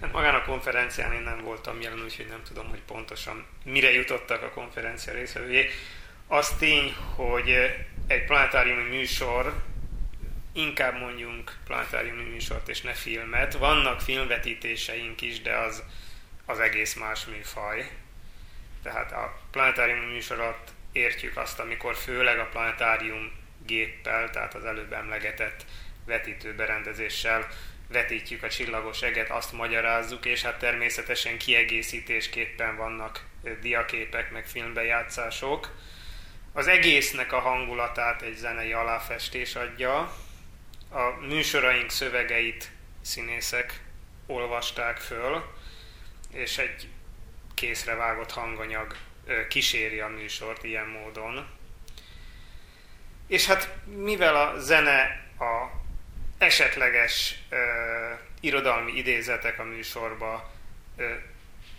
Hát magán a konferencián én nem voltam jelen, úgyhogy nem tudom, hogy pontosan mire jutottak a konferencia részvevőjé. Az tény, hogy egy planetáriumi műsor, inkább mondjunk planetáriumi műsort és ne filmet. Vannak filmvetítéseink is, de az, az egész más műfaj. Tehát a planetáriumi műsor alatt értjük azt, amikor főleg a planetárium géppel, tehát az előbb emlegetett vetítőberendezéssel vetítjük a csillagos eget, azt magyarázzuk, és hát természetesen kiegészítésképpen vannak diaképek, meg filmbejátszások. Az egésznek a hangulatát egy zenei aláfestés adja. A műsoraink szövegeit színészek olvasták föl, és egy készre vágott hanganyag kíséri a műsort ilyen módon. És hát mivel a zene a esetleges ö, irodalmi idézetek a műsorba ö,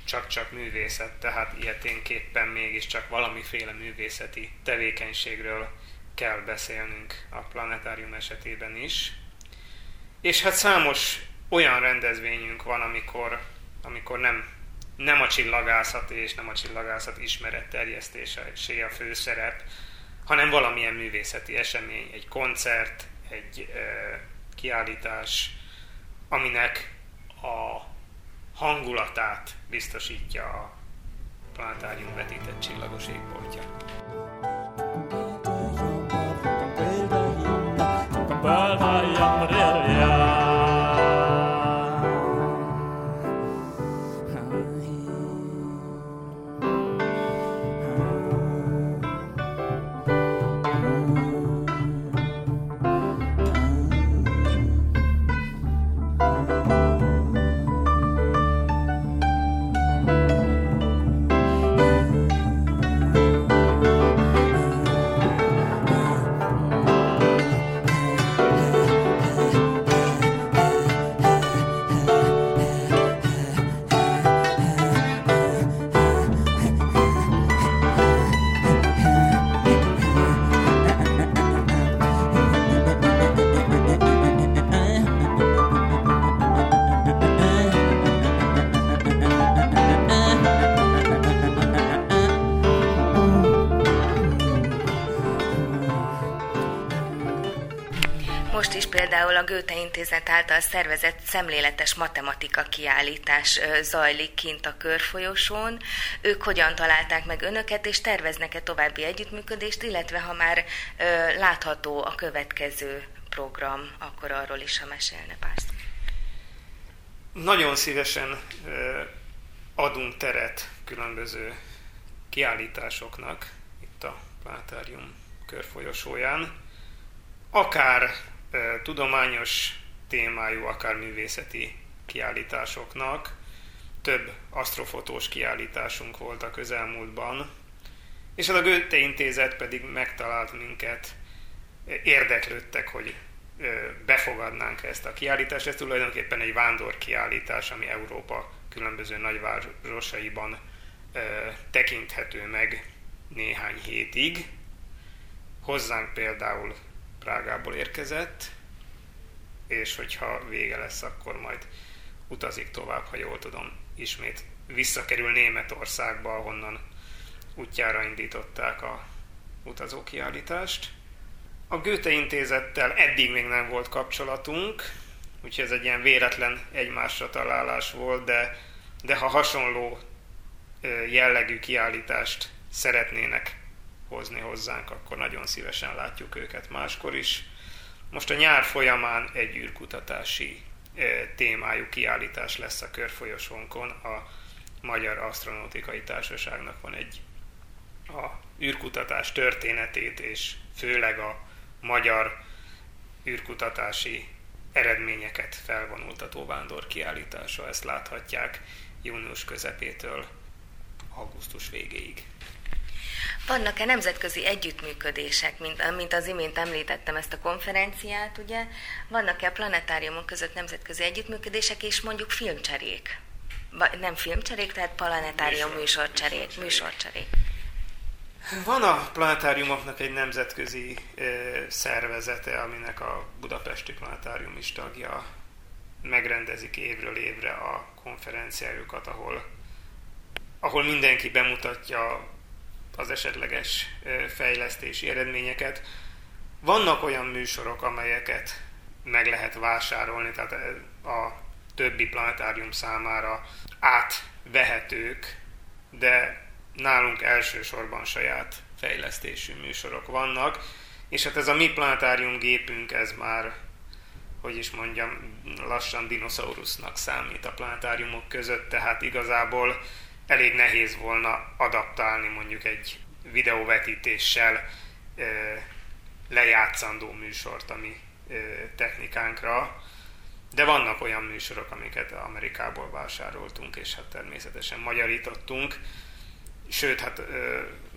csak-csak művészet, tehát ilyeténképpen mégiscsak valamiféle művészeti tevékenységről kell beszélnünk a planetárium esetében is. És hát számos olyan rendezvényünk van, amikor, amikor nem, nem a csillagászat és nem a csillagászat ismeretterjesztése a főszerep, hanem valamilyen művészeti esemény, egy koncert, egy e, kiállítás, aminek a hangulatát biztosítja a planetárium vetített csillagos égboltja. Bye-bye, például a Göte Intézet által szervezett szemléletes matematika kiállítás zajlik kint a körfolyosón. Ők hogyan találták meg önöket, és terveznek-e további együttműködést, illetve ha már látható a következő program, akkor arról is, ha mesélne pár Nagyon szívesen adunk teret különböző kiállításoknak itt a Plátárium körfolyosóján, akár tudományos témájú, akár művészeti kiállításoknak. Több asztrofotós kiállításunk volt a közelmúltban, és az a Goethe Intézet pedig megtalált minket, érdeklődtek, hogy befogadnánk ezt a kiállítást. Ez tulajdonképpen egy vándor kiállítás, ami Európa különböző nagyvárosaiban tekinthető meg néhány hétig. Hozzánk például Prágából érkezett, és hogyha vége lesz, akkor majd utazik tovább, ha jól tudom, ismét visszakerül Németországba, ahonnan útjára indították a utazókiállítást. A Goethe intézettel eddig még nem volt kapcsolatunk, úgyhogy ez egy ilyen véletlen egymásra találás volt, de, de ha hasonló jellegű kiállítást szeretnének hozni hozzánk, akkor nagyon szívesen látjuk őket máskor is. Most a nyár folyamán egy űrkutatási témájú kiállítás lesz a körfolyosónkon. A Magyar Astronautikai Társaságnak van egy a űrkutatás történetét és főleg a magyar űrkutatási eredményeket felvonultató vándor kiállítása. Ezt láthatják június közepétől augusztus végéig. Vannak-e nemzetközi együttműködések, mint, mint az imént említettem ezt a konferenciát, ugye? Vannak-e a planetáriumok között nemzetközi együttműködések és mondjuk filmcserék? Nem filmcserék, tehát planetárium műsorcserék, műsorcserék. Van a planetáriumoknak egy nemzetközi ö, szervezete, aminek a Budapesti Planetárium is tagja. Megrendezik évről évre a konferenciájukat, ahol, ahol mindenki bemutatja az esetleges fejlesztési eredményeket. Vannak olyan műsorok, amelyeket meg lehet vásárolni, tehát a többi planetárium számára átvehetők, de nálunk elsősorban saját fejlesztésű műsorok vannak, és hát ez a mi planetárium gépünk, ez már, hogy is mondjam, lassan dinoszaurusznak számít a planetáriumok között, tehát igazából elég nehéz volna adaptálni mondjuk egy videóvetítéssel lejátszandó műsort a mi technikánkra, de vannak olyan műsorok, amiket Amerikából vásároltunk, és hát természetesen magyarítottunk. Sőt, hát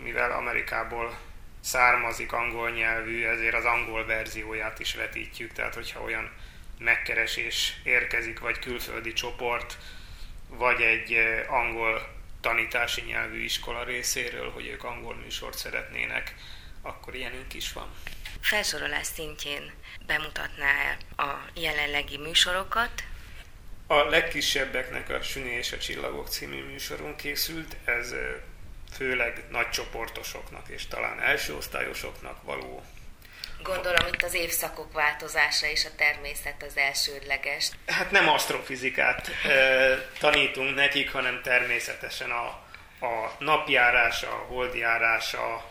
mivel Amerikából származik angol nyelvű, ezért az angol verzióját is vetítjük, tehát hogyha olyan megkeresés érkezik, vagy külföldi csoport, vagy egy angol tanítási nyelvű iskola részéről, hogy ők angol műsort szeretnének, akkor ilyenünk is van. Felsorolás szintjén bemutatná a jelenlegi műsorokat? A legkisebbeknek a Süni és a Csillagok című műsorunk készült, ez főleg nagy csoportosoknak és talán elsőosztályosoknak való Gondolom itt az évszakok változása és a természet az elsődleges. Hát nem asztrofizikát e, tanítunk nekik, hanem természetesen a, a napjárása, a holdjárása,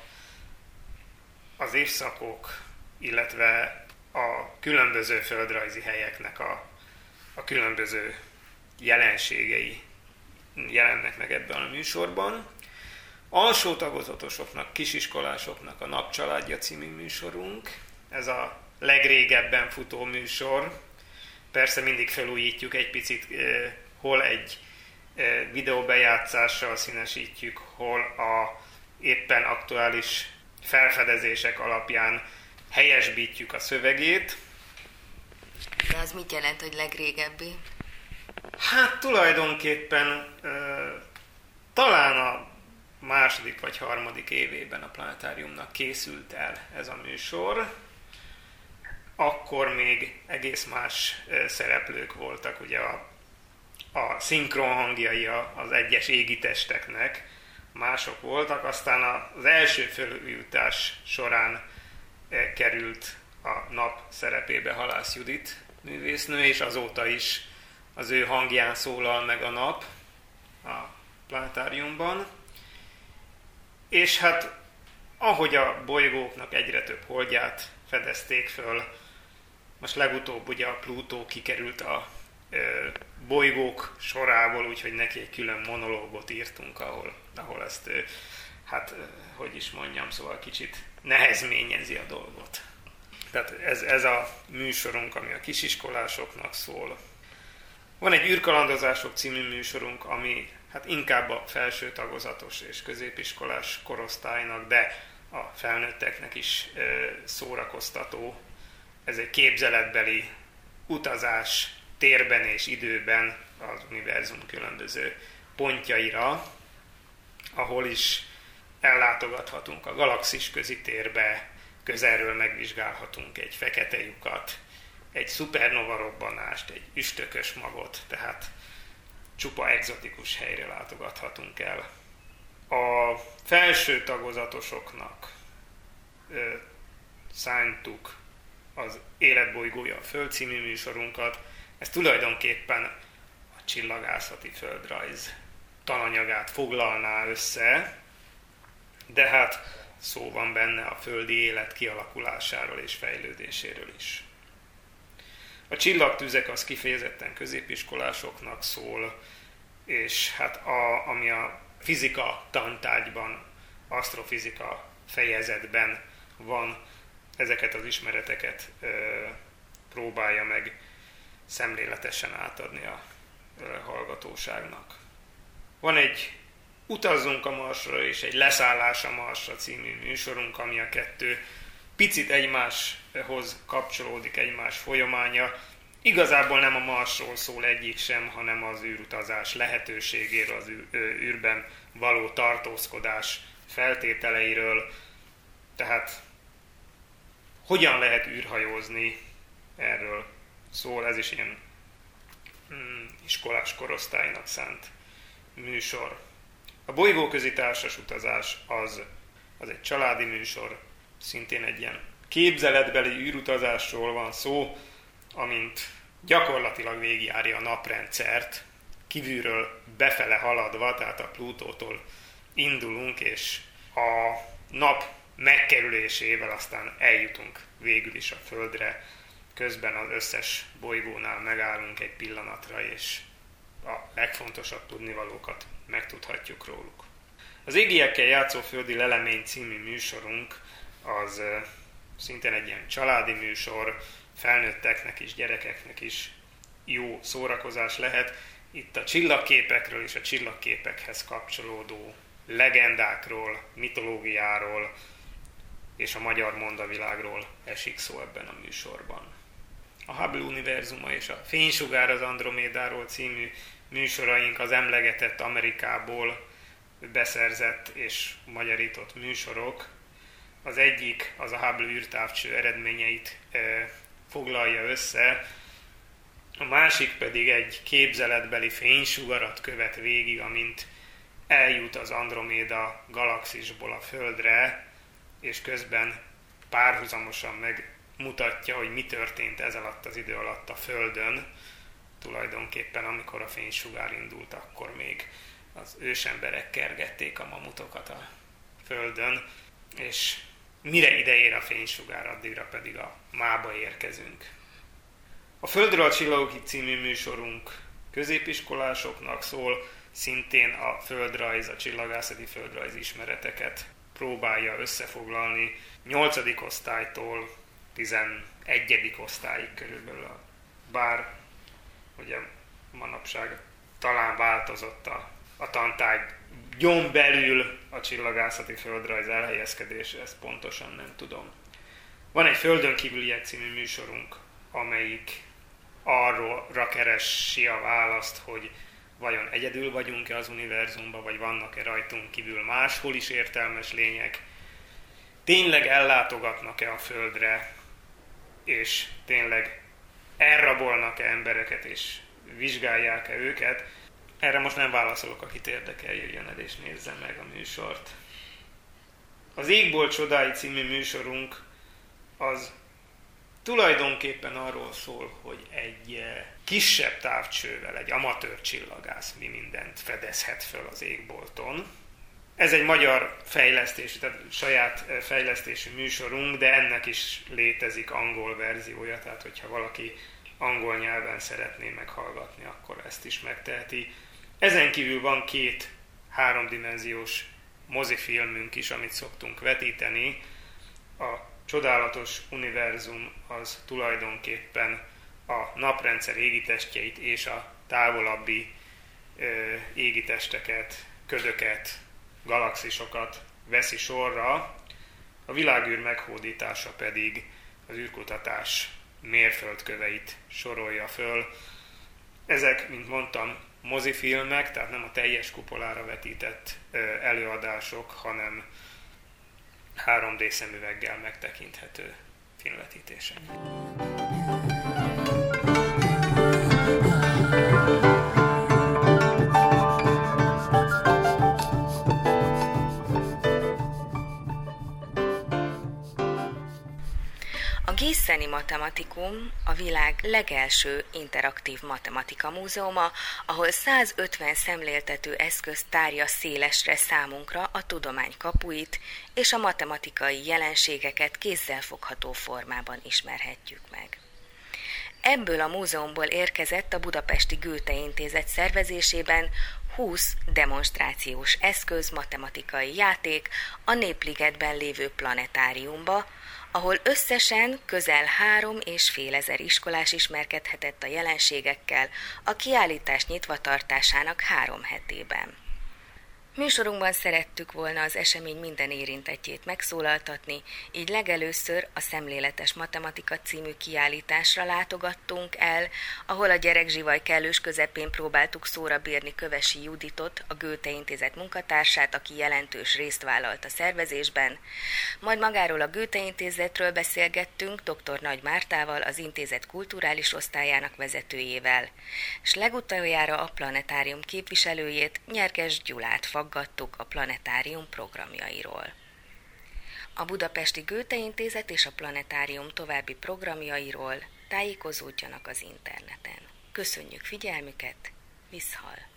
az évszakok, illetve a különböző földrajzi helyeknek a, a különböző jelenségei jelennek meg ebben a műsorban. Alsó tagozatosoknak, kisiskolásoknak a Napcsaládja című műsorunk, ez a legrégebben futó műsor. Persze mindig felújítjuk egy picit, hol egy videóbejátszással színesítjük, hol a éppen aktuális felfedezések alapján helyesbítjük a szövegét. De az mit jelent, hogy legrégebbi? Hát tulajdonképpen talán a második vagy harmadik évében a planetáriumnak készült el ez a műsor. Akkor még egész más szereplők voltak, ugye a, a szinkron hangjai az egyes égitesteknek, mások voltak, aztán az első felújítás során került a nap szerepébe Halász Judit művésznő, és azóta is az ő hangján szólal meg a nap a planetáriumban. És hát ahogy a bolygóknak egyre több holdját fedezték föl, most legutóbb ugye a Plutó kikerült a ö, bolygók sorából, úgyhogy neki egy külön monológot írtunk, ahol, ahol ezt, ö, hát hogy is mondjam, szóval kicsit nehezményezi a dolgot. Tehát ez, ez a műsorunk, ami a kisiskolásoknak szól. Van egy űrkalandozások című műsorunk, ami hát inkább a felső tagozatos és középiskolás korosztálynak, de a felnőtteknek is szórakoztató. Ez egy képzeletbeli utazás térben és időben az univerzum különböző pontjaira, ahol is ellátogathatunk a galaxis közi térbe, közelről megvizsgálhatunk egy fekete lyukat, egy szupernova robbanást, egy üstökös magot, tehát csupa egzotikus helyre látogathatunk el. A felső tagozatosoknak ö, szántuk az Életbolygója a Föld című műsorunkat. Ez tulajdonképpen a csillagászati földrajz tananyagát foglalná össze, de hát szó van benne a földi élet kialakulásáról és fejlődéséről is. A csillagtüzek az kifejezetten középiskolásoknak szól, és hát a, ami a fizika tantárgyban, asztrofizika fejezetben van, ezeket az ismereteket próbálja meg szemléletesen átadni a hallgatóságnak. Van egy Utazzunk a Marsra és egy Leszállás a Marsra című műsorunk, ami a kettő picit egymáshoz kapcsolódik, egymás folyamánya. Igazából nem a Marsról szól egyik sem, hanem az űrutazás lehetőségéről, az űrben való tartózkodás feltételeiről. Tehát hogyan lehet űrhajózni, erről szól, ez is ilyen mm, iskolás korosztálynak szánt műsor. A bolygóközi társas utazás az, az egy családi műsor, szintén egy ilyen képzeletbeli űrutazásról van szó, amint gyakorlatilag végigjárja a naprendszert, kívülről befele haladva, tehát a Plutótól indulunk, és a nap megkerülésével aztán eljutunk végül is a Földre, közben az összes bolygónál megállunk egy pillanatra, és a legfontosabb tudnivalókat megtudhatjuk róluk. Az égiekkel játszó földi lelemény című műsorunk az szintén egy ilyen családi műsor, felnőtteknek is, gyerekeknek is jó szórakozás lehet. Itt a csillagképekről és a csillagképekhez kapcsolódó legendákról, mitológiáról és a magyar mondavilágról esik szó ebben a műsorban. A Hubble univerzuma és a Fénysugár az Andromédáról című műsoraink az emlegetett Amerikából beszerzett és magyarított műsorok. Az egyik az a Hubble űrtávcső eredményeit e, foglalja össze, a másik pedig egy képzeletbeli fénysugarat követ végig, amint eljut az Androméda galaxisból a Földre, és közben párhuzamosan megmutatja, hogy mi történt ez alatt az idő alatt a Földön, tulajdonképpen amikor a fénysugár indult, akkor még az ősemberek kergették a mamutokat a földön, és mire ideér a fénysugár, addigra pedig a mába érkezünk. A Földről a Csillagok című műsorunk középiskolásoknak szól, szintén a földrajz, a csillagászati földrajz ismereteket próbálja összefoglalni 8. osztálytól 11. osztályig körülbelül. Bár ugye manapság talán változott a, a tantárgy gyon belül a csillagászati földrajz elhelyezkedése, ezt pontosan nem tudom. Van egy Földön kívüliek című műsorunk, amelyik arról keresi a választ, hogy vajon egyedül vagyunk-e az univerzumban, vagy vannak-e rajtunk kívül máshol is értelmes lények, tényleg ellátogatnak-e a Földre, és tényleg elrabolnak-e embereket, és vizsgálják-e őket. Erre most nem válaszolok, akit érdekel, jöjjön el és nézze meg a műsort. Az Égból csodái című műsorunk az tulajdonképpen arról szól, hogy egy eh, kisebb távcsővel, egy amatőr csillagász mi mindent fedezhet föl az égbolton. Ez egy magyar fejlesztés, tehát saját eh, fejlesztési műsorunk, de ennek is létezik angol verziója, tehát hogyha valaki angol nyelven szeretné meghallgatni, akkor ezt is megteheti. Ezen kívül van két háromdimenziós mozifilmünk is, amit szoktunk vetíteni. A csodálatos univerzum az tulajdonképpen a naprendszer égitestjeit és a távolabbi ö, égitesteket, ködöket, galaxisokat veszi sorra, a világűr meghódítása pedig az űrkutatás mérföldköveit sorolja föl. Ezek, mint mondtam, mozifilmek, tehát nem a teljes kupolára vetített előadások, hanem 3D szemüveggel megtekinthető filmvetítések. Gisszeni Matematikum a világ legelső interaktív matematika múzeuma, ahol 150 szemléltető eszköz tárja szélesre számunkra a tudomány kapuit, és a matematikai jelenségeket kézzelfogható formában ismerhetjük meg. Ebből a múzeumból érkezett a Budapesti Gőte Intézet szervezésében 20 demonstrációs eszköz matematikai játék a Népligetben lévő planetáriumba, ahol összesen közel három és fél ezer iskolás ismerkedhetett a jelenségekkel a kiállítás nyitva tartásának három hetében. Műsorunkban szerettük volna az esemény minden érintetjét megszólaltatni, így legelőször a Szemléletes Matematika című kiállításra látogattunk el, ahol a gyerekzsivaj kellős közepén próbáltuk szóra bírni Kövesi Juditot, a Göte Intézet munkatársát, aki jelentős részt vállalt a szervezésben. Majd magáról a Göte Intézetről beszélgettünk dr. Nagy Mártával, az intézet kulturális osztályának vezetőjével, és legutoljára a planetárium képviselőjét, Nyerges Gyulát faggattuk a planetárium programjairól. A Budapesti Göte Intézet és a Planetárium további programjairól tájékozódjanak az interneten. Köszönjük figyelmüket, Viszhal!